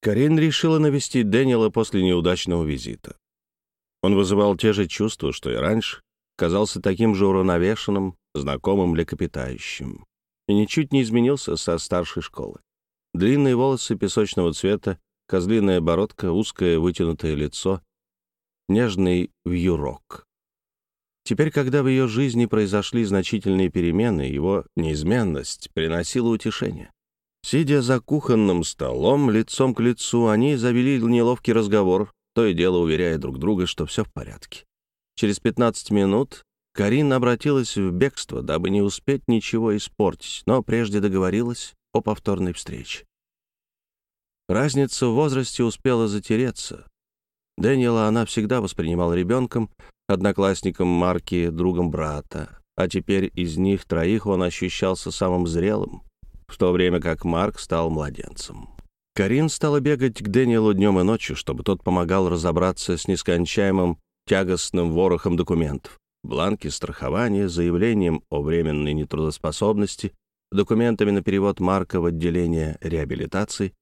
Карин решила навестить Дэниела после неудачного визита. Он вызывал те же чувства, что и раньше, казался таким же уравновешенным, знакомым млекопитающим, и ничуть не изменился со старшей школы. Длинные волосы песочного цвета, козлиная бородка, узкое вытянутое лицо, нежный вьюрок. Теперь, когда в ее жизни произошли значительные перемены, его неизменность приносила утешение. Сидя за кухонным столом, лицом к лицу, они завели неловкий разговор, то и дело уверяя друг друга, что все в порядке. Через 15 минут Карин обратилась в бегство, дабы не успеть ничего испортить, но прежде договорилась о повторной встрече. Разница в возрасте успела затереться. Дэниела она всегда воспринимала ребенком, одноклассником Марки, другом брата, а теперь из них троих он ощущался самым зрелым, в то время как Марк стал младенцем. Карин стала бегать к Дэниелу днем и ночью, чтобы тот помогал разобраться с нескончаемым тягостным ворохом документов. Бланки страхования, заявлением о временной нетрудоспособности, документами на перевод Марка в отделение реабилитации.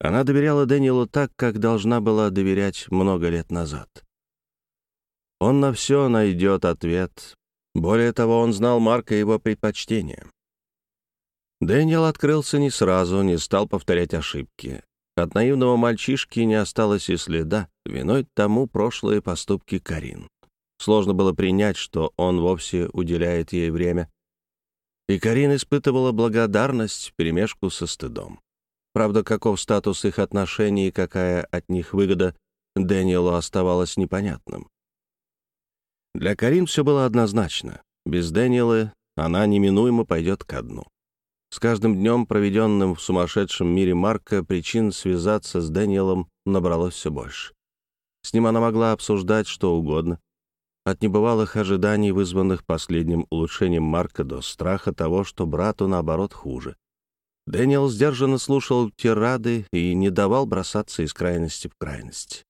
Она доверяла Дэниелу так, как должна была доверять много лет назад. Он на все найдет ответ. Более того, он знал Марка и его предпочтения. Дэниел открылся не сразу, не стал повторять ошибки. От наивного мальчишки не осталось и следа, виной тому прошлые поступки Карин. Сложно было принять, что он вовсе уделяет ей время. И Карин испытывала благодарность вперемешку со стыдом. Правда, каков статус их отношений и какая от них выгода, Дэниелу оставалось непонятным. Для Карин все было однозначно. Без Дэниела она неминуемо пойдет ко дну. С каждым днем, проведенным в сумасшедшем мире Марка, причин связаться с Дэниелом набралось все больше. С ним она могла обсуждать что угодно. От небывалых ожиданий, вызванных последним улучшением Марка, до страха того, что брату, наоборот, хуже. Дэниел сдержанно слушал тирады и не давал бросаться из крайности в крайность.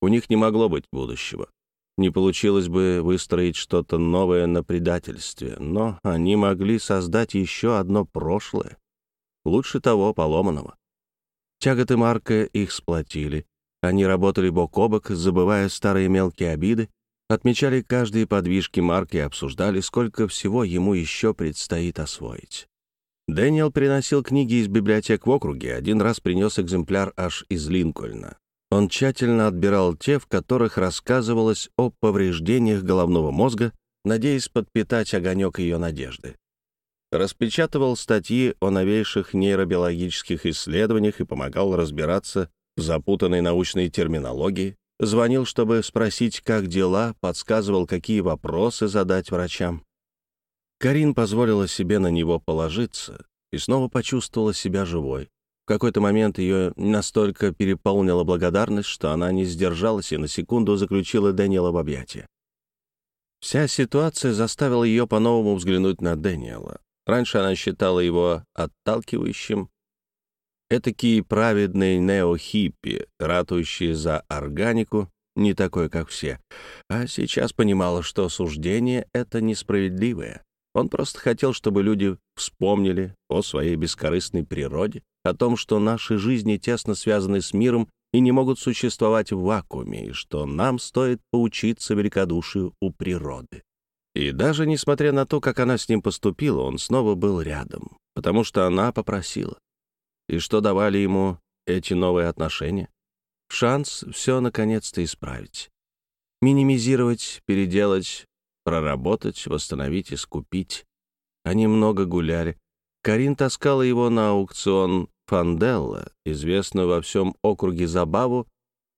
У них не могло быть будущего не получилось бы выстроить что-то новое на предательстве, но они могли создать еще одно прошлое, лучше того поломанного. Тяготы Марка их сплотили. Они работали бок о бок, забывая старые мелкие обиды, отмечали каждые подвижки Марка и обсуждали, сколько всего ему еще предстоит освоить. Дэниел приносил книги из библиотек в округе, один раз принес экземпляр аж из Линкольна. Он тщательно отбирал те, в которых рассказывалось о повреждениях головного мозга, надеясь подпитать огонек ее надежды. Распечатывал статьи о новейших нейробиологических исследованиях и помогал разбираться в запутанной научной терминологии, звонил, чтобы спросить, как дела, подсказывал, какие вопросы задать врачам. Карин позволила себе на него положиться и снова почувствовала себя живой. В какой-то момент ее настолько переполнила благодарность, что она не сдержалась и на секунду заключила Дэниела в объятия. Вся ситуация заставила ее по-новому взглянуть на Дэниела. Раньше она считала его отталкивающим, этакий праведный неохиппи, ратующий за органику, не такой, как все. А сейчас понимала, что суждение — это несправедливое. Он просто хотел, чтобы люди вспомнили о своей бескорыстной природе, о том, что наши жизни тесно связаны с миром и не могут существовать в вакууме, и что нам стоит поучиться великодушию у природы. И даже несмотря на то, как она с ним поступила, он снова был рядом, потому что она попросила. И что давали ему эти новые отношения? Шанс все наконец-то исправить. Минимизировать, переделать, проработать, восстановить, искупить. Они много гуляли. Карин таскала его на аукцион Фанделла, известную во всем округе забаву,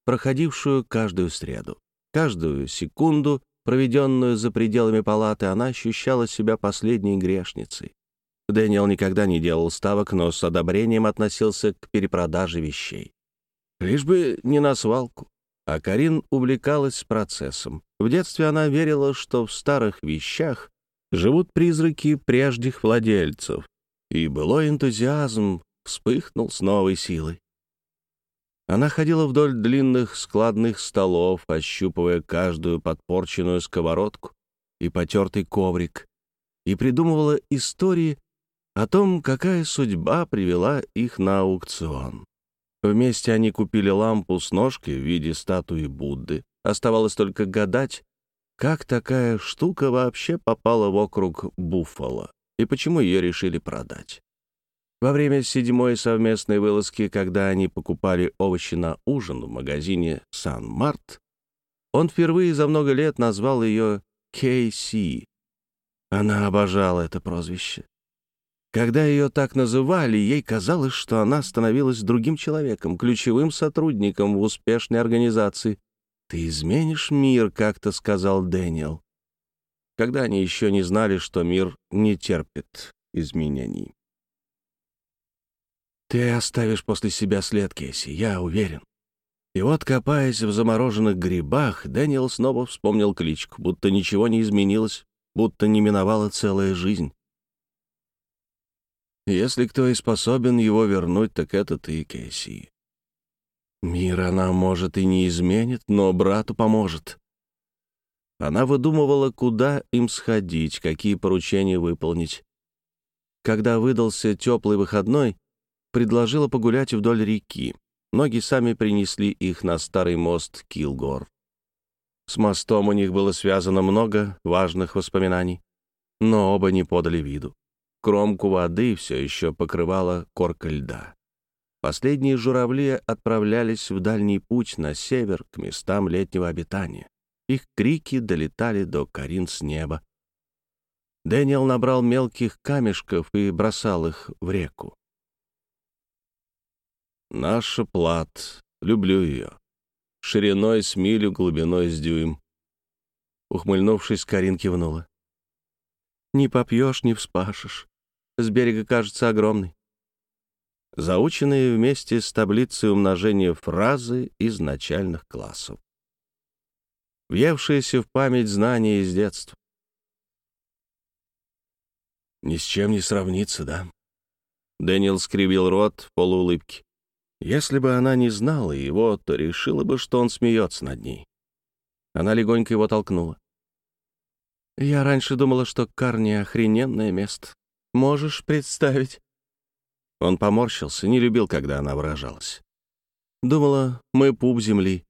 проходившую каждую среду. Каждую секунду, проведенную за пределами палаты, она ощущала себя последней грешницей. Дэниел никогда не делал ставок, но с одобрением относился к перепродаже вещей. Лишь бы не на свалку. А Карин увлекалась процессом. В детстве она верила, что в старых вещах живут призраки прежних владельцев, и былой энтузиазм вспыхнул с новой силой. Она ходила вдоль длинных складных столов, ощупывая каждую подпорченную сковородку и потертый коврик, и придумывала истории о том, какая судьба привела их на аукцион. Вместе они купили лампу с ножкой в виде статуи Будды. Оставалось только гадать, как такая штука вообще попала в округ Буффало и почему ее решили продать. Во время седьмой совместной вылазки, когда они покупали овощи на ужин в магазине «Сан-Март», он впервые за много лет назвал ее Кейси. Она обожала это прозвище. Когда ее так называли, ей казалось, что она становилась другим человеком, ключевым сотрудником в успешной организации. «Ты изменишь мир», — как-то сказал Дэниел. Когда они еще не знали, что мир не терпит изменений. «Ты оставишь после себя след, Кейси, я уверен». И вот, копаясь в замороженных грибах, Дэниел снова вспомнил кличку, будто ничего не изменилось, будто не миновала целая жизнь. Если кто и способен его вернуть, так это ты, Кейси. Мир она, может, и не изменит, но брату поможет. Она выдумывала, куда им сходить, какие поручения выполнить. Когда выдался теплый выходной, предложила погулять вдоль реки. Ноги сами принесли их на старый мост Килгор. С мостом у них было связано много важных воспоминаний, но оба не подали виду. Кромку воды все еще покрывала корка льда. Последние журавли отправлялись в дальний путь на север к местам летнего обитания. Их крики долетали до Карин с неба. Дэниел набрал мелких камешков и бросал их в реку. «Наша плат. Люблю ее. Шириной с милю, глубиной с дюйм». Ухмыльнувшись, Карин кивнула. «Не попьешь, не вспашешь. С берега кажется огромной. Заученные вместе с таблицей умножения фразы из начальных классов. Въевшиеся в память знания из детства. Ни с чем не сравнится, да? Дэниел скривил рот в полуулыбке. Если бы она не знала его, то решила бы, что он смеется над ней. Она легонько его толкнула. «Я раньше думала, что Карни — охрененное место. Можешь представить?» Он поморщился, не любил, когда она выражалась. Думала, мы пуп земли.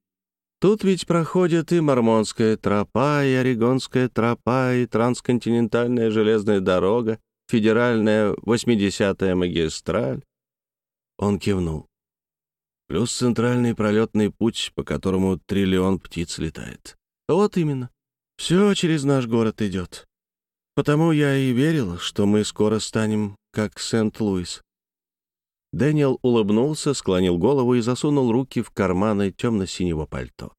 Тут ведь проходит и Мормонская тропа, и Орегонская тропа, и трансконтинентальная железная дорога, федеральная 80-я магистраль. Он кивнул. Плюс центральный пролетный путь, по которому триллион птиц летает. Вот именно. Все через наш город идет. Потому я и верил, что мы скоро станем как Сент-Луис. Дэниел улыбнулся, склонил голову и засунул руки в карманы темно-синего пальто.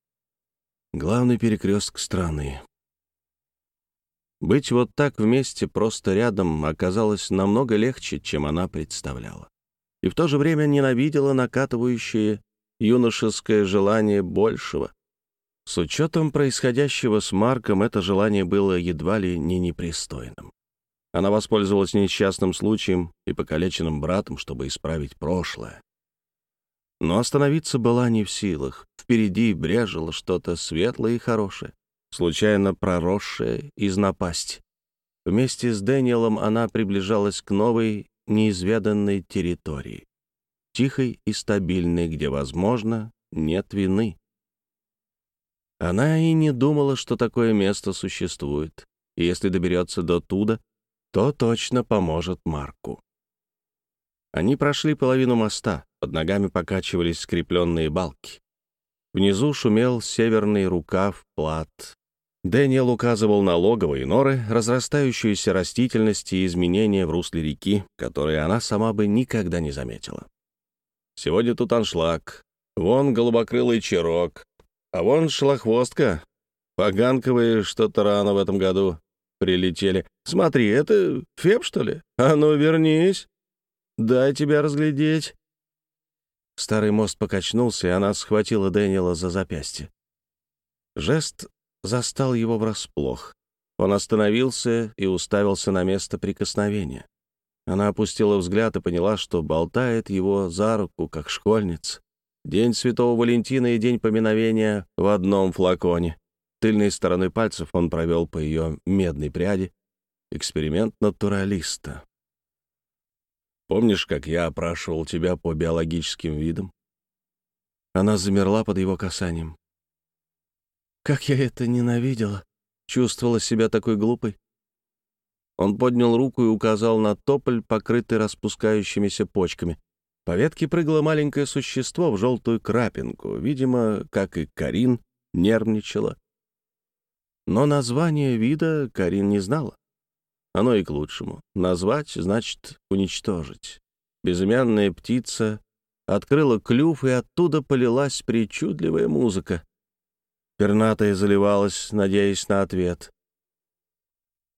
Главный перекресток страны. Быть вот так вместе, просто рядом, оказалось намного легче, чем она представляла. И в то же время ненавидела накатывающее юношеское желание большего, с учетом происходящего с Марком, это желание было едва ли не непристойным. Она воспользовалась несчастным случаем и покалеченным братом, чтобы исправить прошлое. Но остановиться была не в силах. Впереди брежило что-то светлое и хорошее, случайно проросшее из напасти. Вместе с Дэниелом она приближалась к новой, неизведанной территории. Тихой и стабильной, где, возможно, нет вины. Она и не думала, что такое место существует, и если доберется до туда, то точно поможет Марку. Они прошли половину моста, под ногами покачивались скрепленные балки. Внизу шумел северный рукав плат. Дэниел указывал на логовые норы, разрастающуюся растительность и изменения в русле реки, которые она сама бы никогда не заметила. Сегодня тут аншлаг. Вон голубокрылый черок, а вон шла хвостка. Поганковые что-то рано в этом году прилетели. Смотри, это Феб, что ли? А ну, вернись. Дай тебя разглядеть. Старый мост покачнулся, и она схватила Дэниела за запястье. Жест застал его врасплох. Он остановился и уставился на место прикосновения. Она опустила взгляд и поняла, что болтает его за руку, как школьница. День Святого Валентина и День поминовения в одном флаконе. Тыльной стороной пальцев он провел по ее медной пряди. Эксперимент натуралиста. «Помнишь, как я опрашивал тебя по биологическим видам? Она замерла под его касанием. Как я это ненавидела! Чувствовала себя такой глупой. Он поднял руку и указал на тополь, покрытый распускающимися почками. По ветке прыгало маленькое существо в желтую крапинку. Видимо, как и Карин, нервничала. Но название вида Карин не знала. Оно и к лучшему. Назвать значит уничтожить. Безымянная птица открыла клюв, и оттуда полилась причудливая музыка. Пернатая заливалась, надеясь на ответ.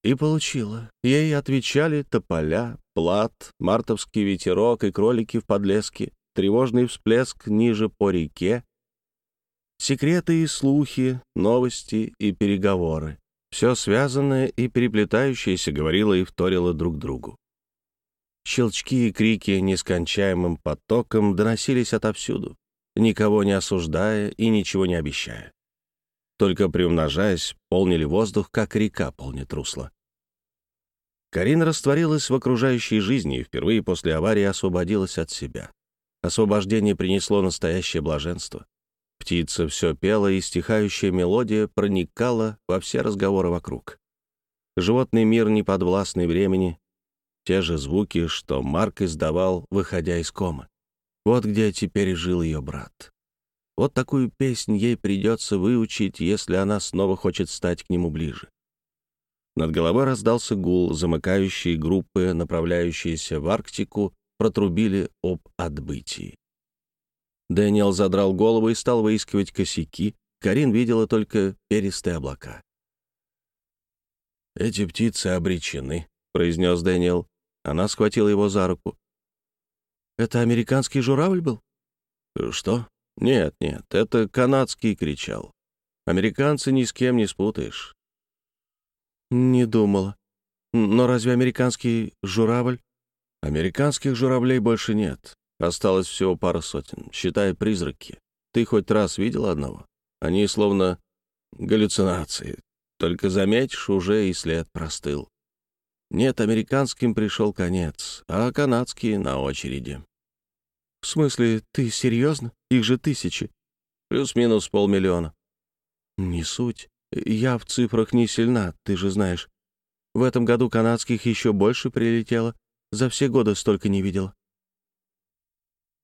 И получила. Ей отвечали тополя, плат, мартовский ветерок и кролики в подлеске, тревожный всплеск ниже по реке, секреты и слухи, новости и переговоры. Все связанное и переплетающееся говорило и вторило друг другу. Щелчки и крики нескончаемым потоком доносились отовсюду, никого не осуждая и ничего не обещая. Только приумножаясь, полнили воздух, как река полнит русло. Карина растворилась в окружающей жизни и впервые после аварии освободилась от себя. Освобождение принесло настоящее блаженство. Птица все пела, и стихающая мелодия проникала во все разговоры вокруг. Животный мир не подвластный времени, те же звуки, что Марк издавал, выходя из комы. Вот где теперь жил ее брат. Вот такую песнь ей придется выучить, если она снова хочет стать к нему ближе. Над головой раздался гул, замыкающие группы, направляющиеся в Арктику, протрубили об отбытии. Дэниел задрал голову и стал выискивать косяки. Карин видела только перистые облака. «Эти птицы обречены», — произнес Дэниел. Она схватила его за руку. «Это американский журавль был?» «Что? Нет, нет, это канадский кричал. Американцы ни с кем не спутаешь. «Не думала. Но разве американский журавль?» «Американских журавлей больше нет. Осталось всего пара сотен, считая призраки. Ты хоть раз видел одного? Они словно галлюцинации. Только заметишь, уже и след простыл. Нет, американским пришел конец, а канадские на очереди». «В смысле, ты серьезно? Их же тысячи». «Плюс-минус полмиллиона». «Не суть. Я в цифрах не сильна, ты же знаешь. В этом году канадских еще больше прилетело. За все годы столько не видела.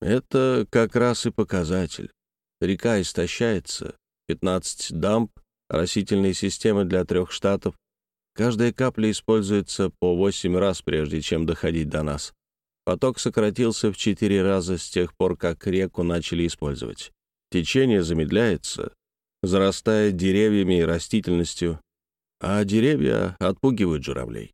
Это как раз и показатель. Река истощается. 15 дамп, растительные системы для трех штатов. Каждая капля используется по 8 раз, прежде чем доходить до нас. Поток сократился в 4 раза с тех пор, как реку начали использовать. Течение замедляется, зарастая деревьями и растительностью, а деревья отпугивают журавлей.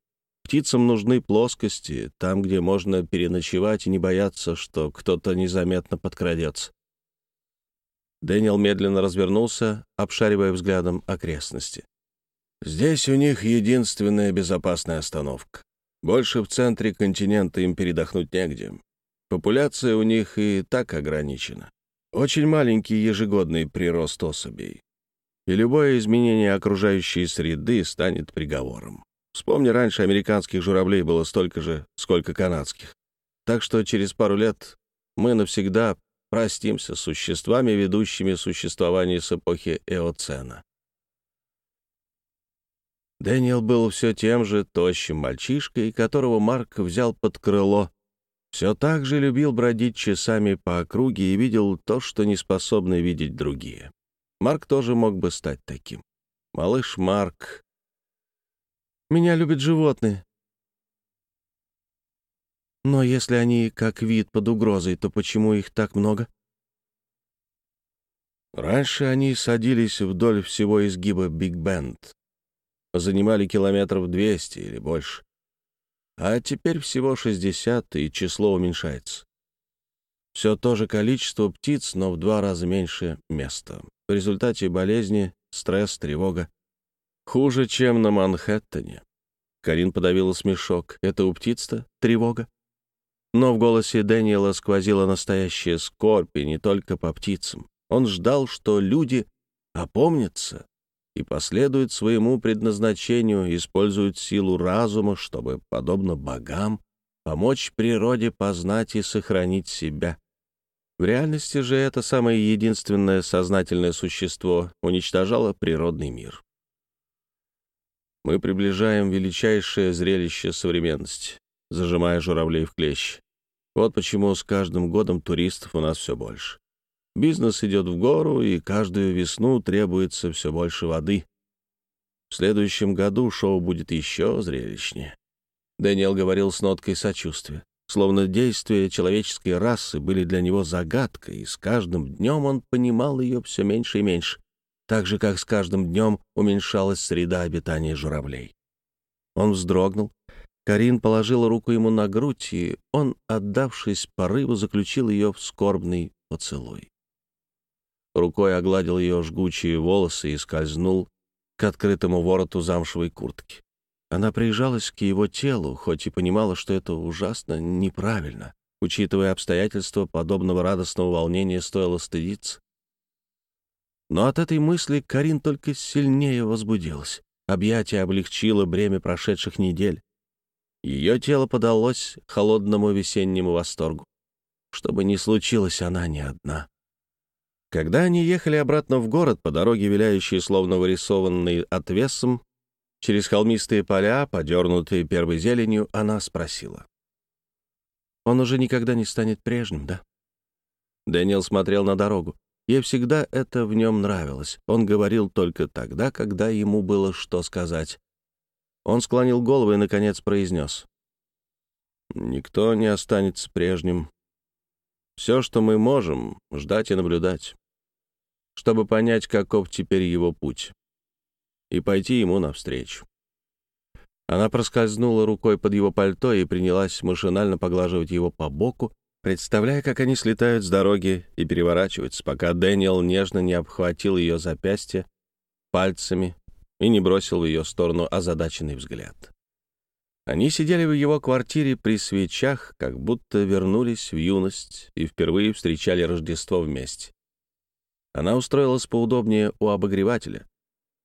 Птицам нужны плоскости, там, где можно переночевать и не бояться, что кто-то незаметно подкрадется. Дэниел медленно развернулся, обшаривая взглядом окрестности. «Здесь у них единственная безопасная остановка. Больше в центре континента им передохнуть негде. Популяция у них и так ограничена. Очень маленький ежегодный прирост особей. И любое изменение окружающей среды станет приговором. Вспомни, раньше американских журавлей было столько же, сколько канадских. Так что через пару лет мы навсегда простимся с существами, ведущими существование с эпохи Эоцена. Дэниел был все тем же тощим мальчишкой, которого Марк взял под крыло все так же любил бродить часами по округе и видел то, что не способны видеть другие. Марк тоже мог бы стать таким. Малыш Марк. Меня любят животные. Но если они как вид под угрозой, то почему их так много? Раньше они садились вдоль всего изгиба Биг Бенд. Занимали километров 200 или больше а теперь всего 60, и число уменьшается. Все то же количество птиц, но в два раза меньше места. В результате болезни, стресс, тревога. Хуже, чем на Манхэттене. Карин подавила смешок. Это у птиц-то тревога? Но в голосе Дэниела сквозила настоящая скорбь, и не только по птицам. Он ждал, что люди опомнятся и последуют своему предназначению, используют силу разума, чтобы, подобно богам, помочь природе познать и сохранить себя. В реальности же это самое единственное сознательное существо уничтожало природный мир. Мы приближаем величайшее зрелище современности, зажимая журавлей в клещ. Вот почему с каждым годом туристов у нас все больше. Бизнес идет в гору, и каждую весну требуется все больше воды. В следующем году шоу будет еще зрелищнее. Дэниел говорил с ноткой сочувствия, словно действия человеческой расы были для него загадкой, и с каждым днем он понимал ее все меньше и меньше, так же, как с каждым днем уменьшалась среда обитания журавлей. Он вздрогнул, Карин положила руку ему на грудь, и он, отдавшись порыву, заключил ее в скорбный поцелуй. Рукой огладил ее жгучие волосы и скользнул к открытому вороту замшевой куртки. Она прижалась к его телу, хоть и понимала, что это ужасно неправильно. Учитывая обстоятельства, подобного радостного волнения стоило стыдиться. Но от этой мысли Карин только сильнее возбудилась. Объятие облегчило бремя прошедших недель. Ее тело подалось холодному весеннему восторгу. Что бы ни случилось, она не одна. Когда они ехали обратно в город по дороге, виляющей словно вырисованной отвесом, через холмистые поля, подернутые первой зеленью, она спросила. «Он уже никогда не станет прежним, да?» Дэниел смотрел на дорогу. Ей всегда это в нем нравилось. Он говорил только тогда, когда ему было что сказать. Он склонил голову и, наконец, произнес. «Никто не останется прежним. Все, что мы можем, ждать и наблюдать, чтобы понять, каков теперь его путь, и пойти ему навстречу». Она проскользнула рукой под его пальто и принялась машинально поглаживать его по боку, представляя, как они слетают с дороги и переворачиваются, пока Дэниел нежно не обхватил ее запястье пальцами и не бросил в ее сторону озадаченный взгляд. Они сидели в его квартире при свечах, как будто вернулись в юность и впервые встречали Рождество вместе. Она устроилась поудобнее у обогревателя.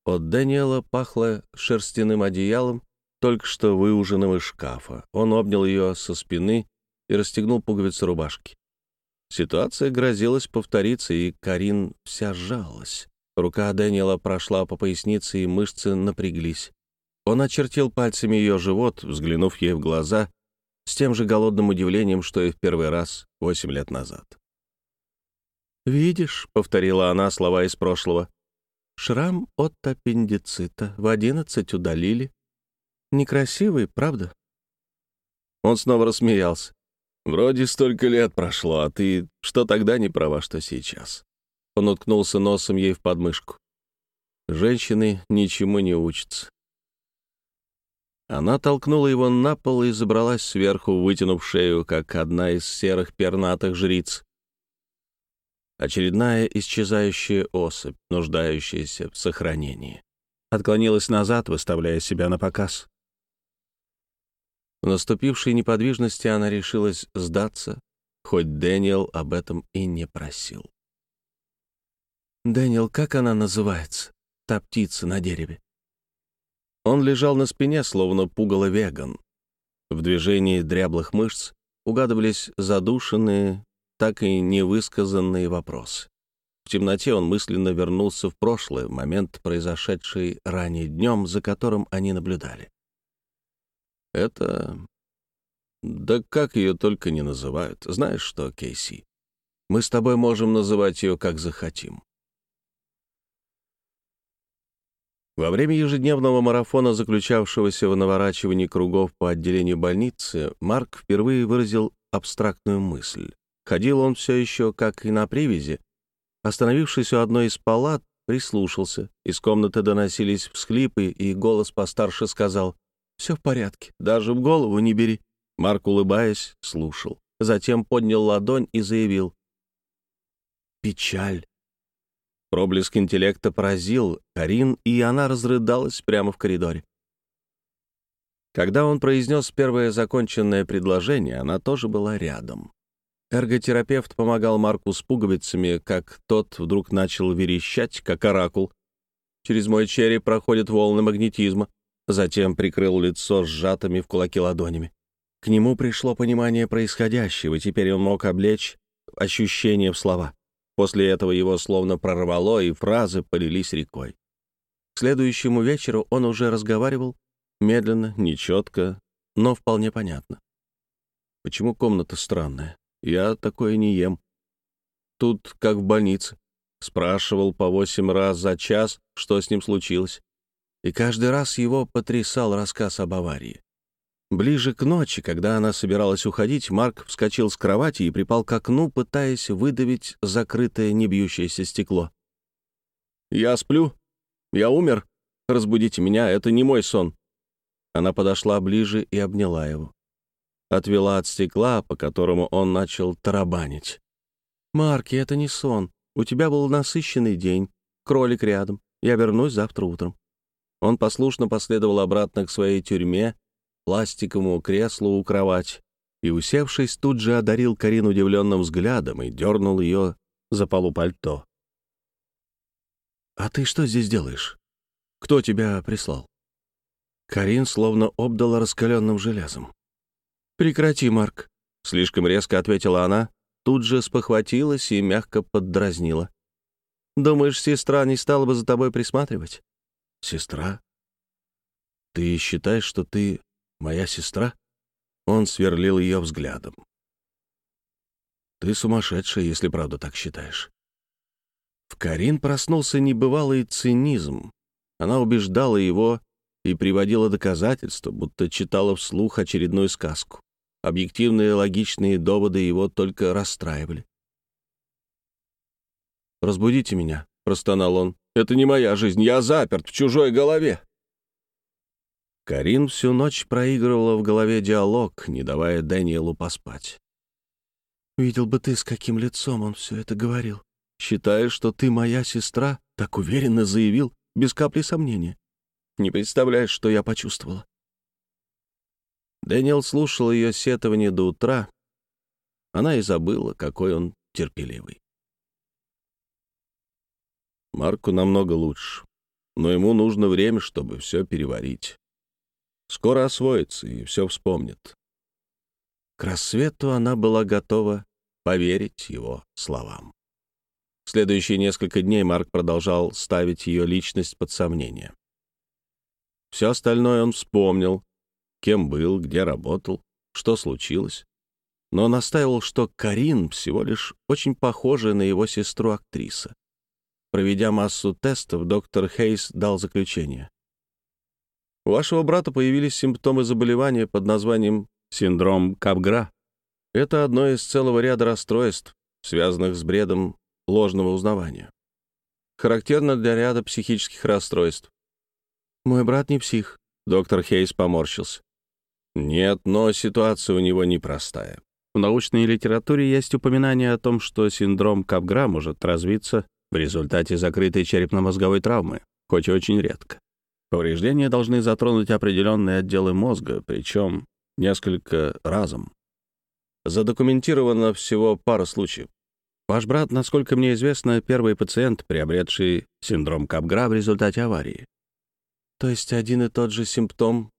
От Дэниела пахло шерстяным одеялом, только что выуженного из шкафа. Он обнял ее со спины и расстегнул пуговицы рубашки. Ситуация грозилась повториться, и Карин вся сжалась. Рука Дэниела прошла по пояснице, и мышцы напряглись. Он очертил пальцами ее живот, взглянув ей в глаза, с тем же голодным удивлением, что и в первый раз восемь лет назад. «Видишь», — повторила она слова из прошлого, — «шрам от аппендицита в одиннадцать удалили. Некрасивый, правда?» Он снова рассмеялся. «Вроде столько лет прошло, а ты что тогда не права, что сейчас?» Он уткнулся носом ей в подмышку. Женщины ничему не учатся. Она толкнула его на пол и забралась сверху, вытянув шею, как одна из серых пернатых жриц. Очередная исчезающая особь, нуждающаяся в сохранении. Отклонилась назад, выставляя себя на показ. В наступившей неподвижности она решилась сдаться, хоть Дэниел об этом и не просил. «Дэниел, как она называется? Та птица на дереве?» Он лежал на спине, словно пугало веган. В движении дряблых мышц угадывались задушенные, так и невысказанные вопросы. В темноте он мысленно вернулся в прошлое, момент, произошедший ранее днем, за которым они наблюдали. Это... Да как ее только не называют. Знаешь что, Кейси? Мы с тобой можем называть ее как захотим. Во время ежедневного марафона, заключавшегося в наворачивании кругов по отделению больницы, Марк впервые выразил абстрактную мысль. Ходил он все еще, как и на привязи. Остановившись у одной из палат, прислушался. Из комнаты доносились всхлипы, и голос постарше сказал, «Все в порядке, даже в голову не бери». Марк, улыбаясь, слушал. Затем поднял ладонь и заявил, «Печаль Проблеск интеллекта поразил Карин, и она разрыдалась прямо в коридоре. Когда он произнес первое законченное предложение, она тоже была рядом. Эрготерапевт помогал Марку с пуговицами, как тот вдруг начал верещать, как оракул. Через мой череп проходят волны магнетизма. Затем прикрыл лицо сжатыми в кулаки ладонями. К нему пришло понимание происходящего, теперь он мог облечь ощущение в слова. После этого его словно прорвало, и фразы полились рекой. К следующему вечеру он уже разговаривал, медленно, нечетко, но вполне понятно. Почему комната странная? Я такое не ем. Тут как в больнице. Спрашивал по восемь раз за час, что с ним случилось. И каждый раз его потрясал рассказ об аварии. Ближе к ночи, когда она собиралась уходить, Марк вскочил с кровати и припал к окну, пытаясь выдавить закрытое небьющееся стекло. «Я сплю. Я умер. Разбудите меня, это не мой сон». Она подошла ближе и обняла его. Отвела от стекла, по которому он начал тарабанить. «Марки, это не сон. У тебя был насыщенный день. Кролик рядом. Я вернусь завтра утром». Он послушно последовал обратно к своей тюрьме, пластиковому креслу у кровати, и, усевшись, тут же одарил Карин удивленным взглядом и дернул ее за полу пальто. «А ты что здесь делаешь? Кто тебя прислал?» Карин словно обдала раскаленным железом. «Прекрати, Марк», — слишком резко ответила она, тут же спохватилась и мягко поддразнила. «Думаешь, сестра не стала бы за тобой присматривать?» «Сестра? Ты считаешь, что ты моя сестра?» Он сверлил ее взглядом. «Ты сумасшедшая, если правда так считаешь». В Карин проснулся небывалый цинизм. Она убеждала его и приводила доказательства, будто читала вслух очередную сказку. Объективные логичные доводы его только расстраивали. «Разбудите меня», — простонал он. «Это не моя жизнь, я заперт в чужой голове». Карин всю ночь проигрывала в голове диалог, не давая Дэниелу поспать. «Видел бы ты, с каким лицом он все это говорил. Считаешь, что ты моя сестра?» Так уверенно заявил, без капли сомнения. Не представляешь, что я почувствовала. Дэниел слушал ее сетование до утра. Она и забыла, какой он терпеливый. Марку намного лучше, но ему нужно время, чтобы все переварить. Скоро освоится и все вспомнит. К рассвету она была готова поверить его словам. В следующие несколько дней Марк продолжал ставить ее личность под сомнение. Все остальное он вспомнил, кем был, где работал, что случилось. Но настаивал, что Карин всего лишь очень похожа на его сестру-актриса. Проведя массу тестов, доктор Хейс дал заключение. У вашего брата появились симптомы заболевания под названием синдром Капгра. Это одно из целого ряда расстройств, связанных с бредом ложного узнавания. Характерно для ряда психических расстройств. «Мой брат не псих», — доктор Хейс поморщился. «Нет, но ситуация у него непростая. В научной литературе есть упоминание о том, что синдром Капгра может развиться в результате закрытой черепно-мозговой травмы, хоть и очень редко. Повреждения должны затронуть определенные отделы мозга, причем несколько разом. Задокументировано всего пара случаев. Ваш брат, насколько мне известно, первый пациент, приобретший синдром Капгра в результате аварии. То есть один и тот же симптом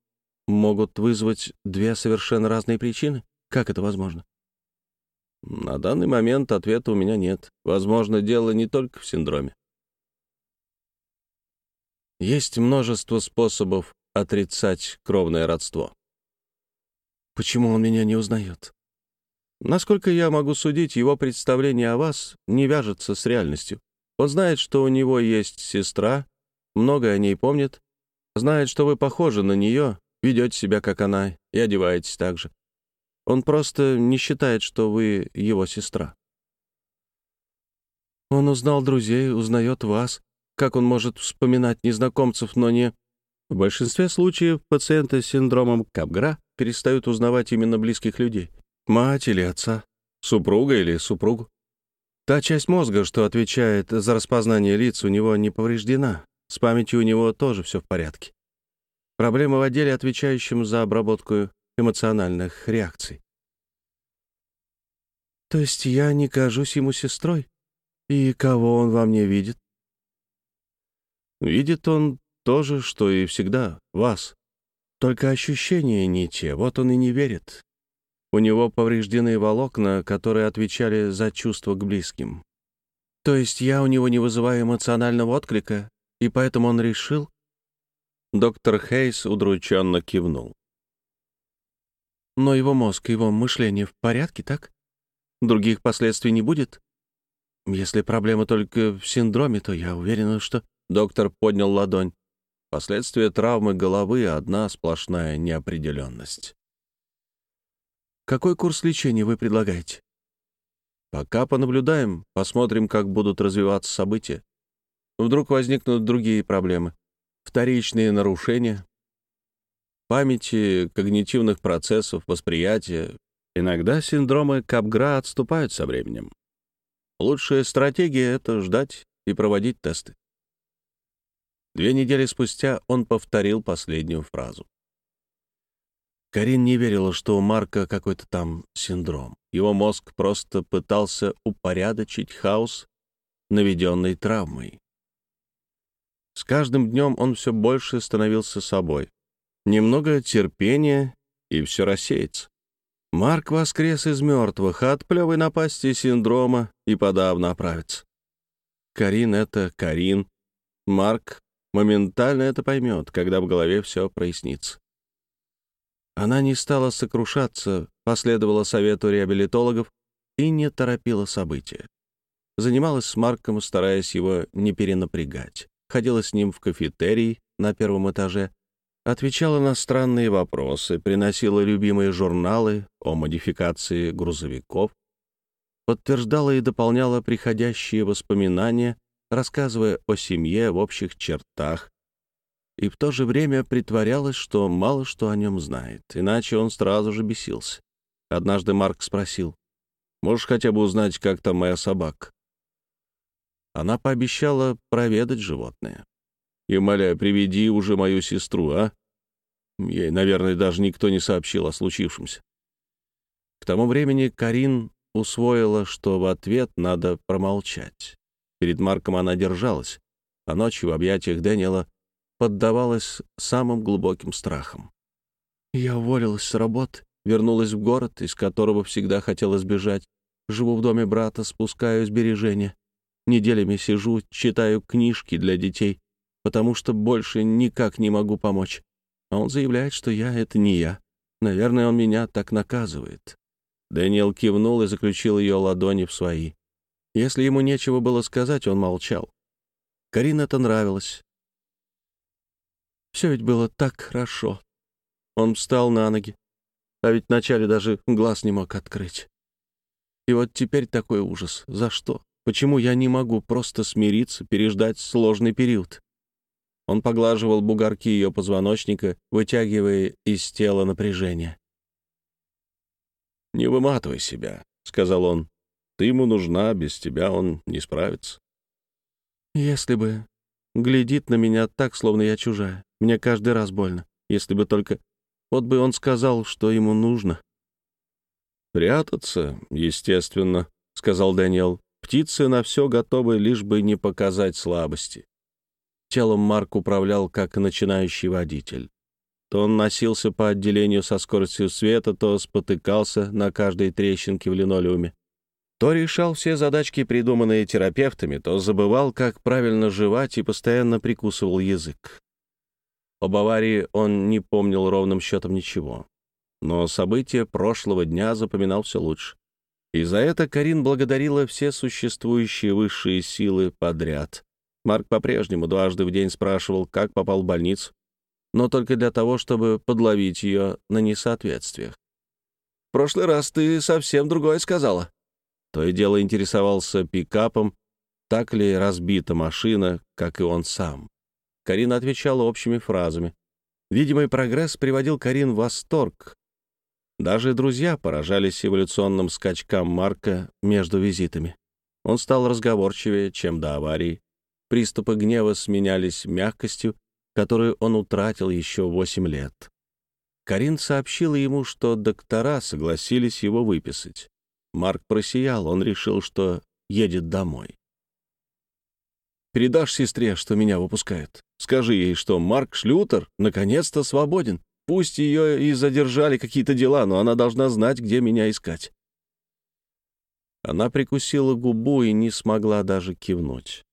могут вызвать две совершенно разные причины? Как это возможно? На данный момент ответа у меня нет. Возможно, дело не только в синдроме. Есть множество способов отрицать кровное родство. Почему он меня не узнает? Насколько я могу судить, его представление о вас не вяжется с реальностью. Он знает, что у него есть сестра, многое о ней помнит, знает, что вы похожи на нее, ведете себя, как она, и одеваетесь так же. Он просто не считает, что вы его сестра. Он узнал друзей, узнает вас, как он может вспоминать незнакомцев, но не... В большинстве случаев пациенты с синдромом Капгра перестают узнавать именно близких людей. Мать или отца, супруга или супругу. Та часть мозга, что отвечает за распознание лиц, у него не повреждена. С памятью у него тоже все в порядке. Проблема в отделе, отвечающем за обработку эмоциональных реакций. То есть я не кажусь ему сестрой? И кого он во мне видит? Видит он то же, что и всегда, вас. Только ощущения не те, вот он и не верит. У него повреждены волокна, которые отвечали за чувство к близким. То есть я у него не вызываю эмоционального отклика, и поэтому он решил... Доктор Хейс удрученно кивнул. Но его мозг, его мышление в порядке, так? Других последствий не будет? Если проблема только в синдроме, то я уверена, что... Доктор поднял ладонь. Последствия травмы головы — одна сплошная неопределенность. Какой курс лечения вы предлагаете? Пока понаблюдаем, посмотрим, как будут развиваться события. Вдруг возникнут другие проблемы. Вторичные нарушения, памяти, когнитивных процессов, восприятия. Иногда синдромы Капгра отступают со временем. Лучшая стратегия — это ждать и проводить тесты. Две недели спустя он повторил последнюю фразу. Карин не верила, что у Марка какой-то там синдром. Его мозг просто пытался упорядочить хаос, наведенный травмой. С каждым днем он все больше становился собой. Немного терпения, и все рассеется. Марк воскрес из мертвых, от плевой напасти синдрома и подавно оправится. Карин — это Карин. Марк моментально это поймет, когда в голове все прояснится. Она не стала сокрушаться, последовала совету реабилитологов и не торопила события. Занималась с Марком, стараясь его не перенапрягать. Ходила с ним в кафетерий на первом этаже, отвечала на странные вопросы, приносила любимые журналы о модификации грузовиков, подтверждала и дополняла приходящие воспоминания, рассказывая о семье в общих чертах, и в то же время притворялась, что мало что о нем знает, иначе он сразу же бесился. Однажды Марк спросил, «Можешь хотя бы узнать, как там моя собака?» Она пообещала проведать животное и, умоляю, приведи уже мою сестру, а? Ей, наверное, даже никто не сообщил о случившемся. К тому времени Карин усвоила, что в ответ надо промолчать. Перед Марком она держалась, а ночью в объятиях Дэниела поддавалась самым глубоким страхам. «Я уволилась с работы, вернулась в город, из которого всегда хотела сбежать. Живу в доме брата, спускаю сбережения. Неделями сижу, читаю книжки для детей, потому что больше никак не могу помочь. А он заявляет, что я — это не я. Наверное, он меня так наказывает». Дэниел кивнул и заключил ее ладони в свои. Если ему нечего было сказать, он молчал. Карин это нравилось. Все ведь было так хорошо. Он встал на ноги, а ведь вначале даже глаз не мог открыть. И вот теперь такой ужас. За что? Почему я не могу просто смириться, переждать сложный период? Он поглаживал бугорки ее позвоночника, вытягивая из тела напряжение. «Не выматывай себя», — сказал он. «Ты ему нужна, без тебя он не справится». «Если бы глядит на меня так, словно я чужая, мне каждый раз больно. Если бы только... Вот бы он сказал, что ему нужно». «Прятаться, естественно», — сказал Дэниел. «Птицы на все готовы, лишь бы не показать слабости. Телом Марк управлял как начинающий водитель. То он носился по отделению со скоростью света, то спотыкался на каждой трещинке в линолеуме. То решал все задачки, придуманные терапевтами, то забывал, как правильно жевать и постоянно прикусывал язык. Об аварии он не помнил ровным счетом ничего. Но события прошлого дня запоминал все лучше. И за это Карин благодарила все существующие высшие силы подряд. Марк по-прежнему дважды в день спрашивал, как попал в больницу, но только для того, чтобы подловить ее на несоответствиях. «В прошлый раз ты совсем другое сказала». То и дело интересовался пикапом, так ли разбита машина, как и он сам. Карина отвечала общими фразами. Видимый прогресс приводил Карин в восторг. Даже друзья поражались эволюционным скачкам Марка между визитами. Он стал разговорчивее, чем до аварии. Приступы гнева сменялись мягкостью, которую он утратил еще восемь лет. Карин сообщила ему, что доктора согласились его выписать. Марк просиял, он решил, что едет домой. «Передашь сестре, что меня выпускают? Скажи ей, что Марк Шлютер наконец-то свободен. Пусть ее и задержали какие-то дела, но она должна знать, где меня искать. Она прикусила губу и не смогла даже кивнуть.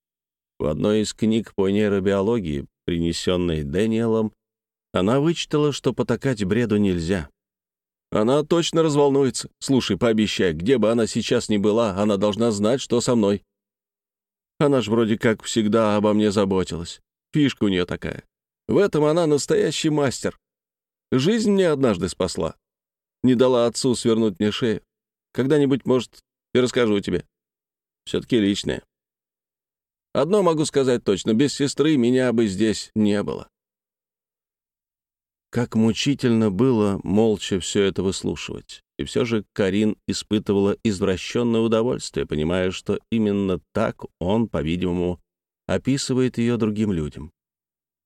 В одной из книг по нейробиологии, принесенной Дэниелом, она вычитала, что потакать бреду нельзя. Она точно разволнуется. Слушай, пообещай, где бы она сейчас ни была, она должна знать, что со мной. Она ж вроде как всегда обо мне заботилась. Фишка у нее такая. В этом она настоящий мастер. Жизнь мне однажды спасла. Не дала отцу свернуть мне шею. Когда-нибудь, может, и расскажу тебе. Все-таки личное. Одно могу сказать точно. Без сестры меня бы здесь не было. Как мучительно было молча все это выслушивать. И все же Карин испытывала извращенное удовольствие, понимая, что именно так он, по-видимому, описывает ее другим людям.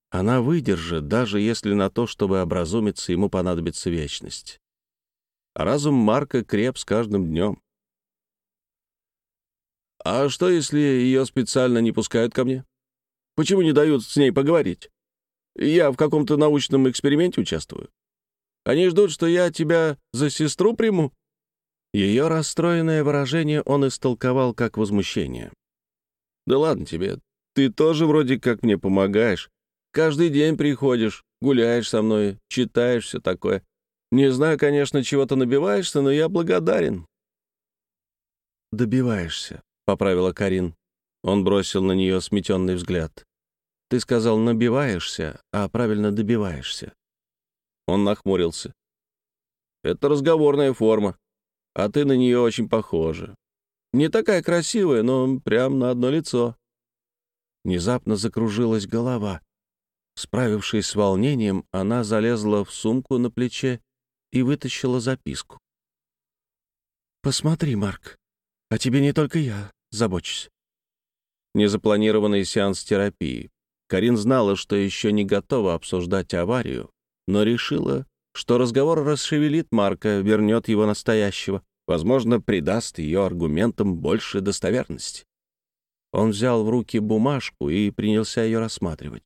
Она выдержит, даже если на то, чтобы образумиться, ему понадобится вечность. Разум Марка креп с каждым днем. «А что, если ее специально не пускают ко мне? Почему не дают с ней поговорить?» Я в каком-то научном эксперименте участвую. Они ждут, что я тебя за сестру приму». Ее расстроенное выражение он истолковал как возмущение. «Да ладно тебе, ты тоже вроде как мне помогаешь. Каждый день приходишь, гуляешь со мной, читаешь все такое. Не знаю, конечно, чего ты набиваешься, но я благодарен». «Добиваешься», — поправила Карин. Он бросил на нее сметенный взгляд. Ты сказал «набиваешься», а правильно «добиваешься». Он нахмурился. «Это разговорная форма, а ты на нее очень похожа. Не такая красивая, но прям на одно лицо». Внезапно закружилась голова. Справившись с волнением, она залезла в сумку на плече и вытащила записку. «Посмотри, Марк, о тебе не только я забочусь». Незапланированный сеанс терапии, Карин знала, что еще не готова обсуждать аварию, но решила, что разговор расшевелит Марка, вернет его настоящего, возможно, придаст ее аргументам больше достоверности. Он взял в руки бумажку и принялся ее рассматривать.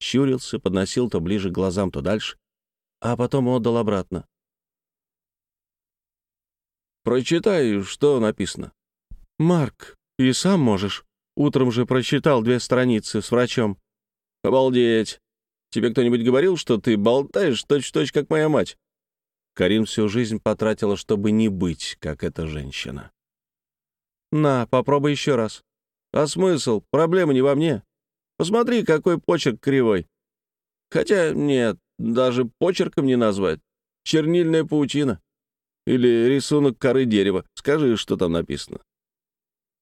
Щурился, подносил то ближе к глазам, то дальше, а потом отдал обратно. «Прочитай, что написано». «Марк, и сам можешь. Утром же прочитал две страницы с врачом. «Обалдеть! Тебе кто-нибудь говорил, что ты болтаешь точь-в-точь, -точь, как моя мать?» Карин всю жизнь потратила, чтобы не быть, как эта женщина. «На, попробуй еще раз. А смысл? Проблема не во мне. Посмотри, какой почерк кривой. Хотя, нет, даже почерком не назвать. Чернильная паутина. Или рисунок коры дерева. Скажи, что там написано».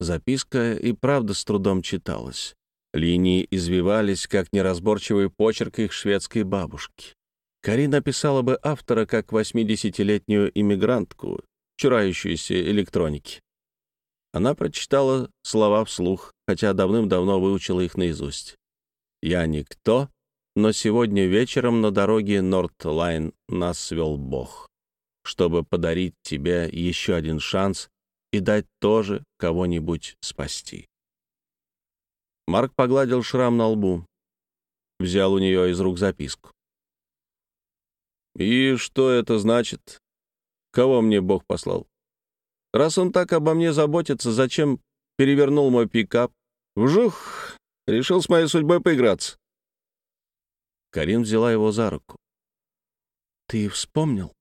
Записка и правда с трудом читалась. Линии извивались, как неразборчивый почерк их шведской бабушки. Карина описала бы автора как 80-летнюю иммигрантку, чурающуюся электроники. Она прочитала слова вслух, хотя давным-давно выучила их наизусть. «Я никто, но сегодня вечером на дороге Нортлайн нас свел Бог, чтобы подарить тебе еще один шанс и дать тоже кого-нибудь спасти». Марк погладил шрам на лбу. Взял у нее из рук записку. «И что это значит? Кого мне Бог послал? Раз он так обо мне заботится, зачем перевернул мой пикап? Вжух! Решил с моей судьбой поиграться». Карин взяла его за руку. «Ты вспомнил?»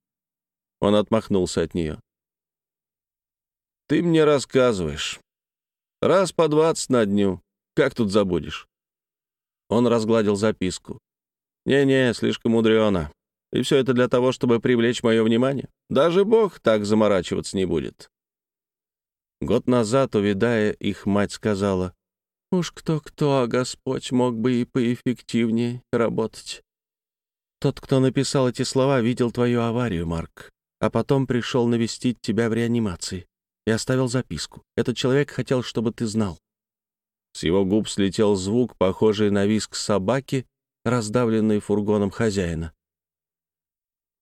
Он отмахнулся от нее. «Ты мне рассказываешь. Раз по двадцать на дню. Как тут забудешь?» Он разгладил записку. «Не-не, слишком мудрено. И все это для того, чтобы привлечь мое внимание. Даже Бог так заморачиваться не будет». Год назад, увидая их, мать сказала, «Уж кто-кто, а Господь мог бы и поэффективнее работать. Тот, кто написал эти слова, видел твою аварию, Марк, а потом пришел навестить тебя в реанимации и оставил записку. Этот человек хотел, чтобы ты знал. С его губ слетел звук, похожий на виск собаки, раздавленный фургоном хозяина.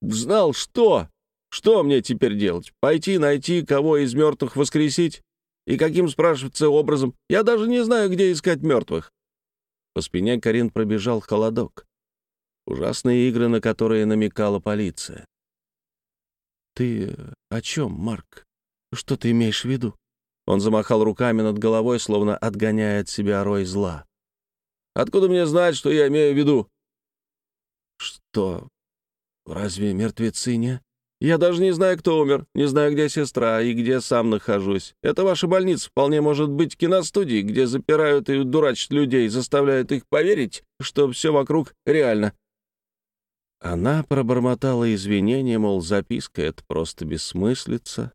«Знал что? Что мне теперь делать? Пойти найти, кого из мертвых воскресить? И каким, спрашивается, образом? Я даже не знаю, где искать мертвых». По спине Карин пробежал холодок. Ужасные игры, на которые намекала полиция. «Ты о чем, Марк? Что ты имеешь в виду?» Он замахал руками над головой, словно отгоняя от себя рой зла. «Откуда мне знать, что я имею в виду?» «Что? Разве мертвецы не?» «Я даже не знаю, кто умер, не знаю, где сестра и где сам нахожусь. Это ваша больница вполне может быть киностудией, где запирают и дурачат людей, заставляют их поверить, что все вокруг реально. Она пробормотала извинения, мол, записка — это просто бессмыслица.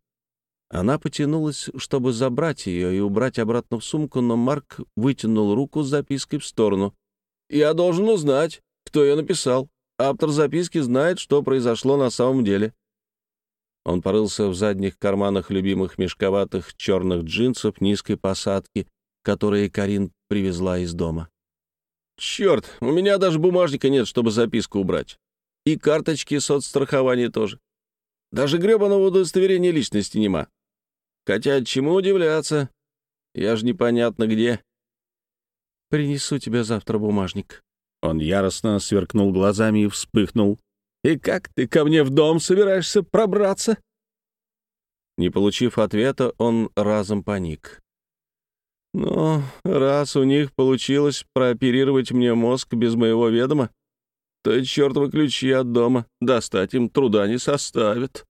Она потянулась, чтобы забрать ее и убрать обратно в сумку, но Марк вытянул руку с запиской в сторону. «Я должен узнать, кто ее написал. Автор записки знает, что произошло на самом деле». Он порылся в задних карманах любимых мешковатых черных джинсов низкой посадки, которые Карин привезла из дома. «Черт, у меня даже бумажника нет, чтобы записку убрать. И карточки соцстрахования тоже. Даже гребаного удостоверения личности нема. Хотя чему удивляться? Я же непонятно где. Принесу тебе завтра бумажник. Он яростно сверкнул глазами и вспыхнул. «И как ты ко мне в дом собираешься пробраться?» Не получив ответа, он разом паник. «Ну, раз у них получилось прооперировать мне мозг без моего ведома, то чертовы ключи от дома достать им труда не составит.